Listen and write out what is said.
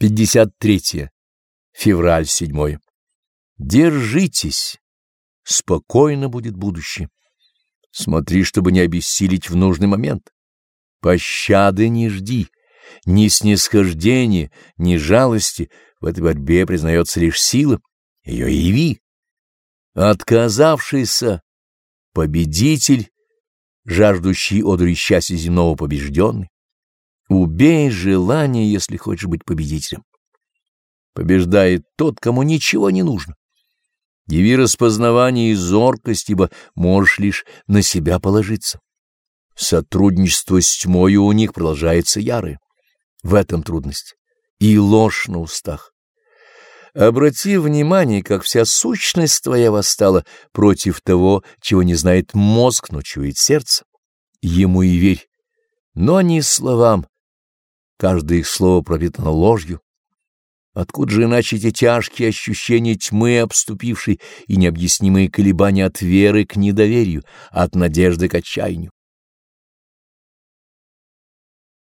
53. Февраль 7. Держитесь, спокойно будет будущее. Смотри, чтобы не обессилить в нужный момент. Пощады не жди, ни снисхождения, ни жалости. В этой борьбе признается лишь сила. Ее яви. Отказавшийся победитель, жаждущий одури счастья земного побежденный. Убей желание, если хочешь быть победителем. Побеждает тот, кому ничего не нужно. Яви распознавание и зоркость, ибо можешь лишь на себя положиться. Сотрудничество с тьмою у них продолжается ярое. В этом трудность. И ложь на устах. Обрати внимание, как вся сущность твоя восстала против того, чего не знает мозг, но чует сердце. Ему и верь, но не словам, Каждое их слово пропитано ложью. Откуда же иначе эти тяжкие ощущения тьмы, обступившей, и необъяснимые колебания от веры к недоверию, от надежды к отчаянию?